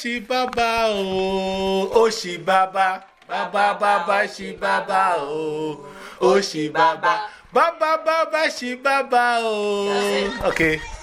ṣì bàbá o ó ṣì bàbá bàbá bàbá ṣì bàbá o ó ṣì bàbá bàbá bàbá ṣì bàbá o. okay.